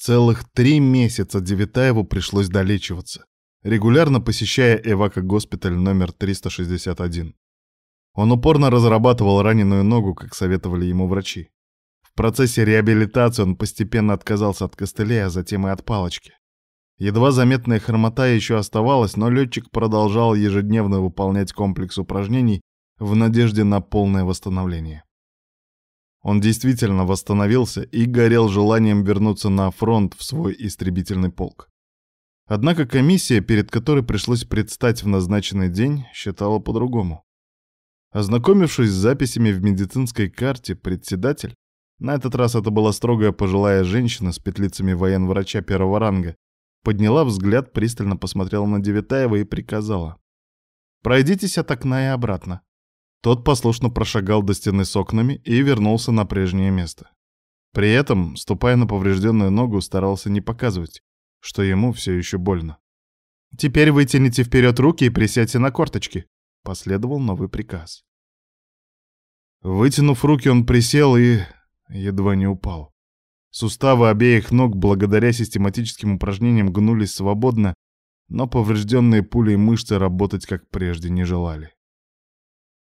Целых три месяца Девятаеву пришлось долечиваться, регулярно посещая эвако-госпиталь номер 361. Он упорно разрабатывал раненую ногу, как советовали ему врачи. В процессе реабилитации он постепенно отказался от костылей, а затем и от палочки. Едва заметная хромота еще оставалась, но летчик продолжал ежедневно выполнять комплекс упражнений в надежде на полное восстановление. Он действительно восстановился и горел желанием вернуться на фронт в свой истребительный полк. Однако комиссия, перед которой пришлось предстать в назначенный день, считала по-другому. Ознакомившись с записями в медицинской карте, председатель, на этот раз это была строгая пожилая женщина с петлицами военврача первого ранга, подняла взгляд, пристально посмотрела на Девятаева и приказала. «Пройдитесь от окна и обратно. Тот послушно прошагал до стены с окнами и вернулся на прежнее место. При этом, ступая на поврежденную ногу, старался не показывать, что ему все еще больно. «Теперь вытяните вперед руки и присядьте на корточки», — последовал новый приказ. Вытянув руки, он присел и едва не упал. Суставы обеих ног благодаря систематическим упражнениям гнулись свободно, но поврежденные пулей мышцы работать как прежде не желали.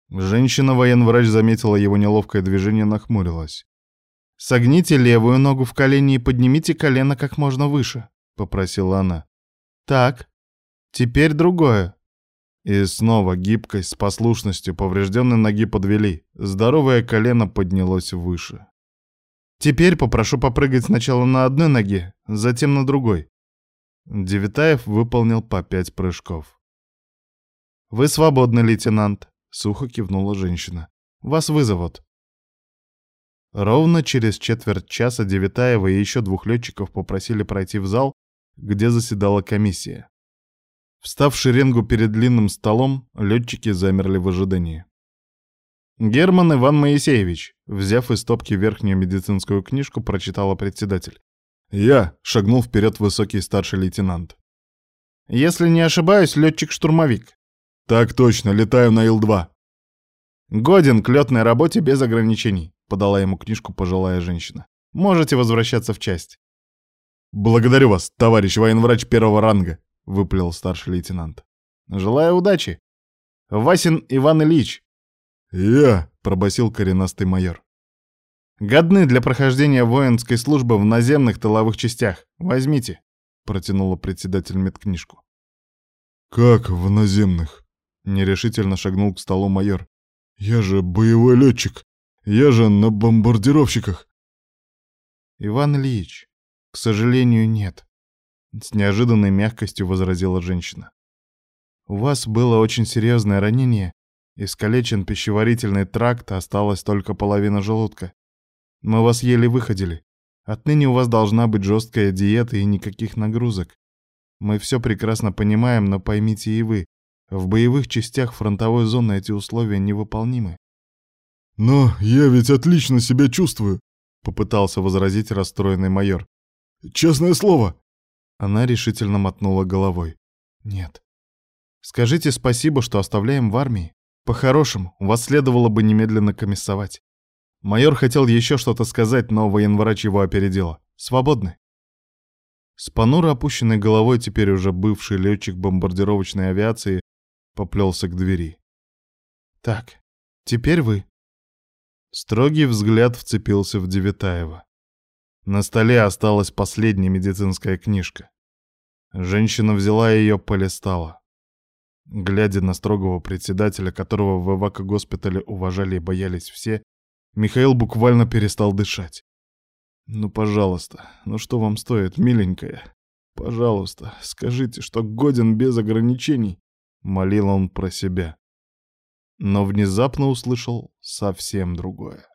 Женщина-военврач заметила его неловкое движение нахмурилась. «Согните левую ногу в колени и поднимите колено как можно выше», — попросила она. «Так, теперь другое». И снова гибкость с послушностью поврежденной ноги подвели. Здоровое колено поднялось выше. «Теперь попрошу попрыгать сначала на одной ноге, затем на другой». Девитаев выполнил по пять прыжков. «Вы свободны, лейтенант», Сухо кивнула женщина. «Вас вызовут». Ровно через четверть часа Девятаева и еще двух летчиков попросили пройти в зал, где заседала комиссия. Встав в шеренгу перед длинным столом, летчики замерли в ожидании. «Герман Иван Моисеевич», взяв из стопки верхнюю медицинскую книжку, прочитала председатель. «Я», — шагнул вперед высокий старший лейтенант. «Если не ошибаюсь, летчик-штурмовик», «Так точно, летаю на Ил-2». «Годен к летной работе без ограничений», — подала ему книжку пожилая женщина. «Можете возвращаться в часть». «Благодарю вас, товарищ военврач первого ранга», — выплел старший лейтенант. «Желаю удачи. Васин Иван Ильич». «Я», — пробасил коренастый майор. «Годны для прохождения воинской службы в наземных тыловых частях. Возьмите», — протянула председатель медкнижку. «Как в наземных?» Нерешительно шагнул к столу майор. «Я же боевой летчик! Я же на бомбардировщиках!» «Иван Ильич, к сожалению, нет», — с неожиданной мягкостью возразила женщина. «У вас было очень серьезное ранение, искалечен пищеварительный тракт, осталась только половина желудка. Мы вас еле выходили. Отныне у вас должна быть жесткая диета и никаких нагрузок. Мы все прекрасно понимаем, но поймите и вы, в боевых частях фронтовой зоны эти условия невыполнимы. «Но я ведь отлично себя чувствую», — попытался возразить расстроенный майор. «Честное слово!» Она решительно мотнула головой. «Нет. Скажите спасибо, что оставляем в армии. По-хорошему, вас следовало бы немедленно комиссовать». Майор хотел еще что-то сказать, но военврач его опередила. «Свободны». С понуро опущенной головой теперь уже бывший летчик бомбардировочной авиации поплелся к двери. «Так, теперь вы». Строгий взгляд вцепился в Девятаева. На столе осталась последняя медицинская книжка. Женщина взяла ее, полистала. Глядя на строгого председателя, которого в эвако-госпитале уважали и боялись все, Михаил буквально перестал дышать. «Ну, пожалуйста, ну что вам стоит, миленькая? Пожалуйста, скажите, что годен без ограничений. Молил он про себя. Но внезапно услышал совсем другое.